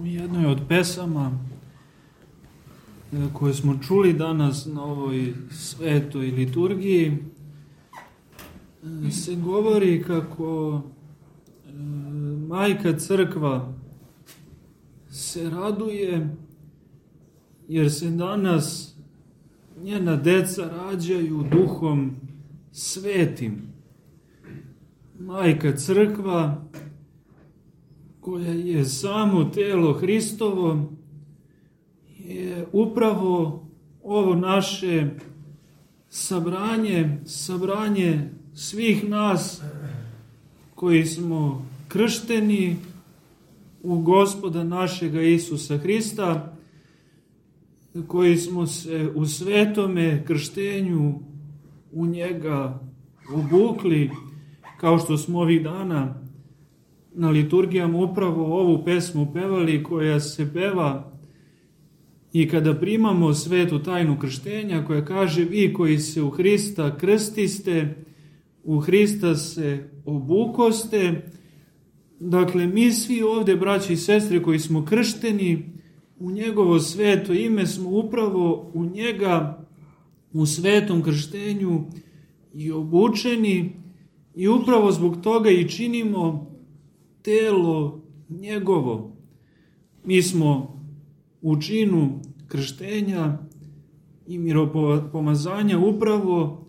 U jednoj od pesama e, koje smo čuli danas na ovoj svetoj liturgiji e, se govori kako e, majka crkva se raduje jer se danas njena deca rađaju duhom svetim. Majka crkva koja je samo telo Hristovo je upravo ovo naše sabranje, sabranje svih nas koji smo kršteni u gospoda našega Isusa Hrista, koji smo se u svetome krštenju u njega obukli, kao što smo ovih dana na liturgijama upravo ovu pesmu pevali koja se peva i kada primamo svetu tajnu krštenja koja kaže vi koji se u Hrista krstiste, u Hrista se obukoste, dakle mi svi ovde braći i sestre koji smo kršteni u njegovo sveto ime smo upravo u njega u svetom krštenju i obučeni i upravo zbog toga i činimo telo njegovo. Mi smo u činu krštenja i miropomazanja upravo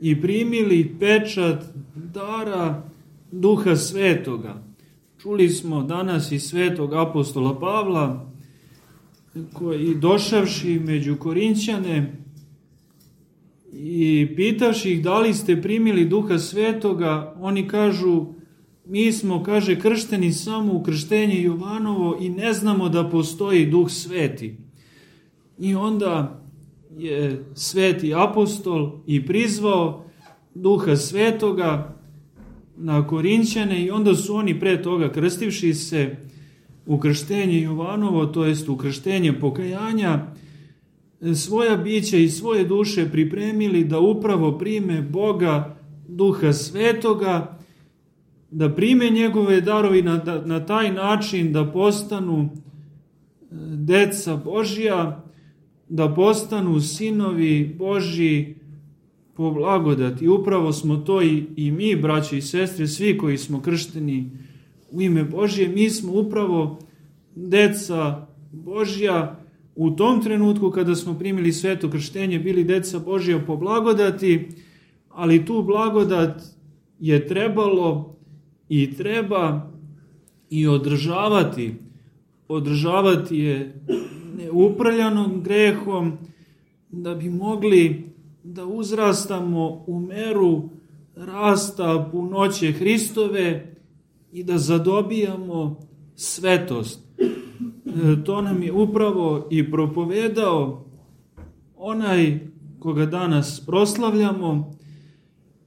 i primili pečat dara duha svetoga. Čuli smo danas i svetog apostola Pavla, koji došavši među Korinćane i pitavši ih da li ste primili duha svetoga, oni kažu mi smo, kaže, kršteni samo u krštenje Jovanovo i ne znamo da postoji duh sveti. I onda je sveti apostol i prizvao duha svetoga na Korinćane i onda su oni pre toga krstivši se u krštenje Jovanovo, to jest u krštenje pokajanja, svoja bića i svoje duše pripremili da upravo prime Boga duha svetoga, da prime njegove darovi na, na taj način da postanu e, deca Božja, da postanu sinovi Božji po blagodati. Upravo smo to i, i mi, braći i sestre, svi koji smo kršteni u ime Božje, mi smo upravo deca Božja u tom trenutku kada smo primili sveto krštenje, bili deca Božja po blagodati, ali tu blagodat je trebalo i treba i održavati. Održavati je neuprljanom grehom da bi mogli da uzrastamo u meru rasta punoće Hristove i da zadobijamo svetost. E, to nam je upravo i propovedao onaj koga danas proslavljamo,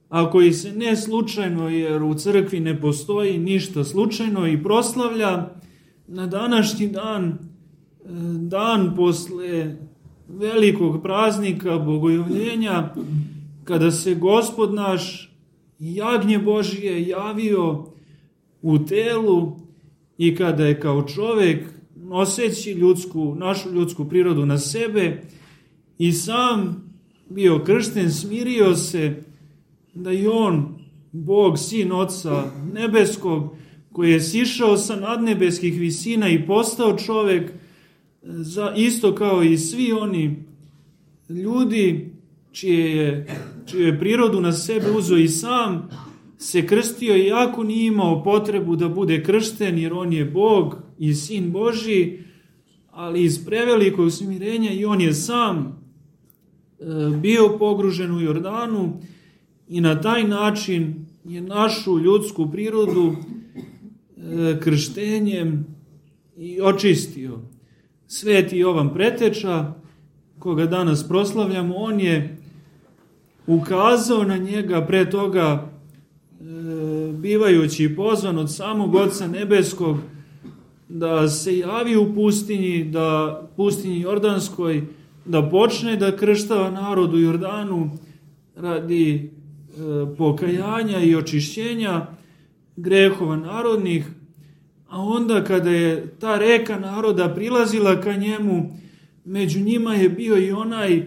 a koji se ne slučajno, jer u crkvi ne postoji ništa slučajno i proslavlja na današnji dan, e, dan posle velikog praznika bogojovljenja, kada se gospod naš jagnje Božije javio u telu i kada je kao čovek noseći ljudsku, našu ljudsku prirodu na sebe i sam bio kršten, smirio se da i on, Bog, sin Otca nebeskog, koji je sišao sa nadnebeskih visina i postao čovek, za, isto kao i svi oni ljudi čije je, čije je prirodu na sebe uzo i sam, se krstio iako nije imao potrebu da bude kršten, jer on je Bog i Sin Boži, ali iz prevelikog smirenja i on je sam e, bio pogružen u Jordanu i na taj način je našu ljudsku prirodu e, krštenjem i očistio. Sveti Jovan Preteča, koga danas proslavljamo, on je ukazao na njega pre toga bivajući pozvan od samog Otca Nebeskog da se javi u pustinji, da pustinji Jordanskoj, da počne da krštava narod u Jordanu radi e, pokajanja i očišćenja, grehova narodnih, a onda kada je ta reka naroda prilazila ka njemu, među njima je bio i onaj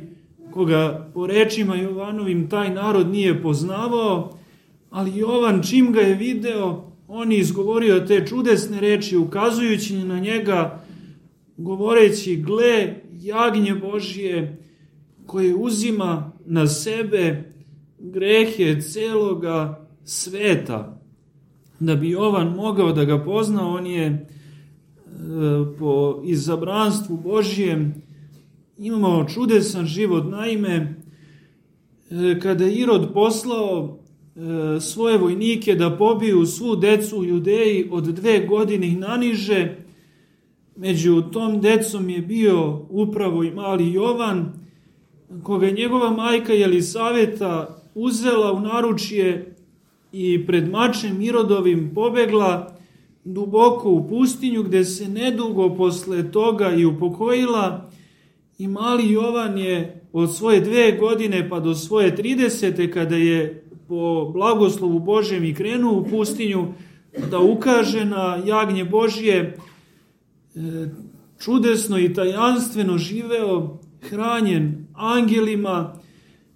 koga po rečima Jovanovim taj narod nije poznavao, ali Jovan čim ga je video, on je izgovorio te čudesne reči, ukazujući na njega, govoreći, gle, jagnje Božije, koje uzima na sebe grehe celoga sveta. Da bi Jovan mogao da ga pozna, on je e, po izabranstvu Božijem imao čudesan život. Naime, e, kada Irod poslao svoje vojnike da pobiju svu decu u Judeji od dve godine i naniže, među tom decom je bio upravo i mali Jovan, koga je njegova majka Jelisaveta uzela u naručje i pred mačem Irodovim pobegla duboko u pustinju gde se nedugo posle toga i upokojila. I mali Jovan je od svoje dve godine pa do svoje tridesete kada je po blagoslovu Božem i krenuo u pustinju da ukaže na jagnje Božje e, čudesno i tajanstveno živeo hranjen angelima,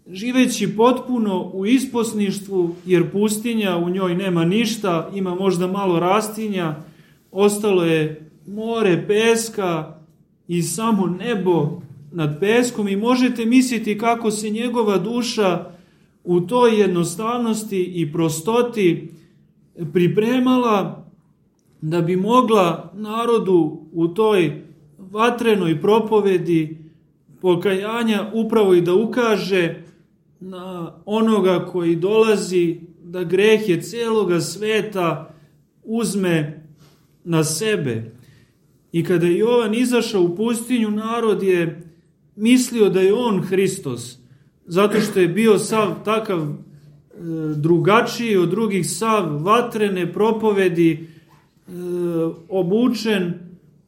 živeći potpuno u isposništvu, jer pustinja u njoj nema ništa, ima možda malo rastinja, ostalo je more, peska i samo nebo nad peskom. I možete misliti kako se njegova duša u toj jednostavnosti i prostoti pripremala da bi mogla narodu u toj vatrenoj propovedi pokajanja upravo i da ukaže na onoga koji dolazi da grehe celoga sveta uzme na sebe. I kada je Jovan izašao u pustinju, narod je mislio da je on Hristos, zato što je bio sav takav e, drugačiji od drugih, sav vatrene propovedi, e, obučen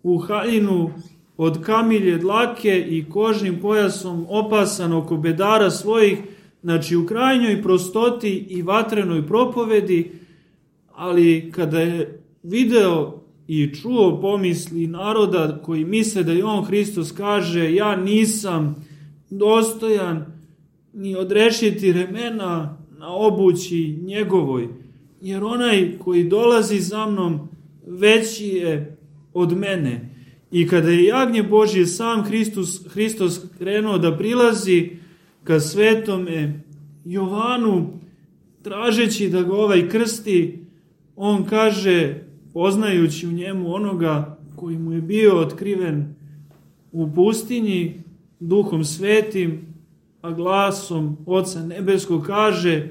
u haljinu od kamilje dlake i kožnim pojasom opasan oko bedara svojih, znači u krajnjoj prostoti i vatrenoj propovedi, ali kada je video i čuo pomisli naroda koji misle da je on Hristos kaže ja nisam dostojan ni odrešiti remena na obući njegovoj, jer onaj koji dolazi za mnom veći je od mene. I kada je jagnje Božje sam Hristos, Hristos krenuo da prilazi ka svetome Jovanu, tražeći da ga ovaj krsti, on kaže, poznajući u njemu onoga koji mu je bio otkriven u pustinji, duhom svetim, a glasom Oca Nebeskog kaže,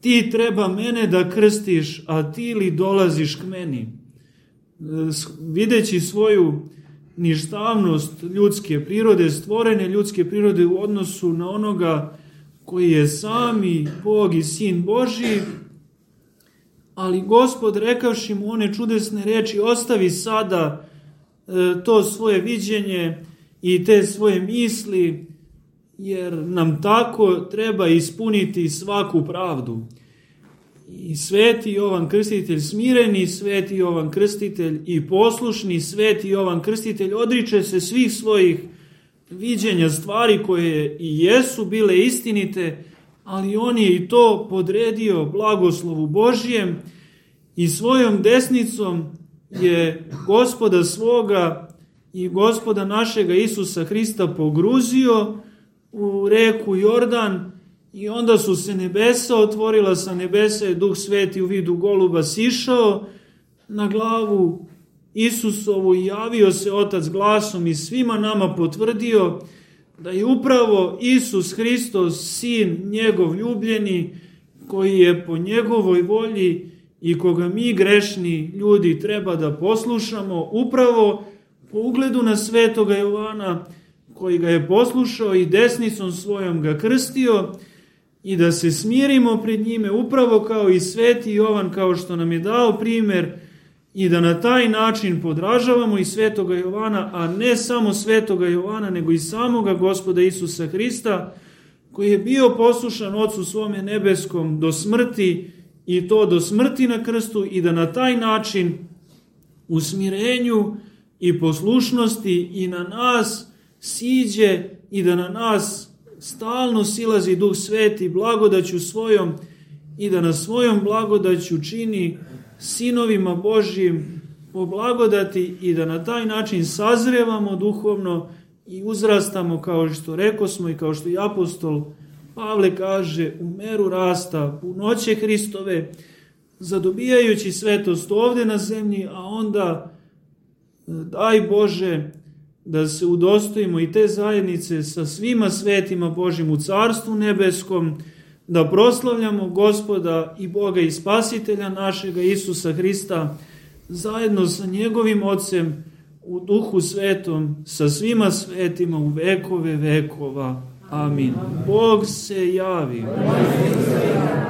ti treba mene da krstiš, a ti li dolaziš k meni? Videći svoju ništavnost ljudske prirode, stvorene ljudske prirode u odnosu na onoga koji je sami Bog i Sin Boži, ali gospod rekavši mu one čudesne reči, ostavi sada e, to svoje viđenje i te svoje misli, jer nam tako treba ispuniti svaku pravdu. I sveti Jovan Krstitelj, smireni sveti Jovan Krstitelj i poslušni sveti Jovan Krstitelj odriče se svih svojih viđenja stvari koje i jesu bile istinite, ali on je i to podredio blagoslovu Božijem i svojom desnicom je gospoda svoga i gospoda našega Isusa Hrista pogruzio u reku Jordan I onda su se nebesa otvorila, sa nebesa je Duh Sveti u vidu goluba sišao na glavu Isusovu i javio se Otac glasom i svima nama potvrdio da je upravo Isus Hristos, Sin njegov ljubljeni, koji je po njegovoj volji i koga mi grešni ljudi treba da poslušamo, upravo po ugledu na svetoga Jovana, koji ga je poslušao i desnicom svojom ga krstio, i da se smirimo pred njime upravo kao i sveti Jovan kao što nam je dao primer i da na taj način podražavamo i svetoga Jovana, a ne samo svetoga Jovana, nego i samoga gospoda Isusa Hrista, koji je bio poslušan Otcu svome nebeskom do smrti i to do smrti na krstu i da na taj način u smirenju i poslušnosti i na nas siđe i da na nas stalno silazi Duh Sveti blagodaću svojom i da na svojom blagodaću čini sinovima Božjim po blagodati i da na taj način sazrevamo duhovno i uzrastamo kao što reko smo i kao što i apostol Pavle kaže u meru rasta punoće Hristove zadobijajući svetost ovde na zemlji, a onda daj Bože da se udostojimo i te zajednice sa svima svetima Božim u Carstvu Nebeskom, da proslavljamo Gospoda i Boga i Spasitelja našega Isusa Hrista, zajedno sa njegovim Otcem u Duhu Svetom, sa svima svetima u vekove vekova. Amin. Bog se javi. Bog se javi.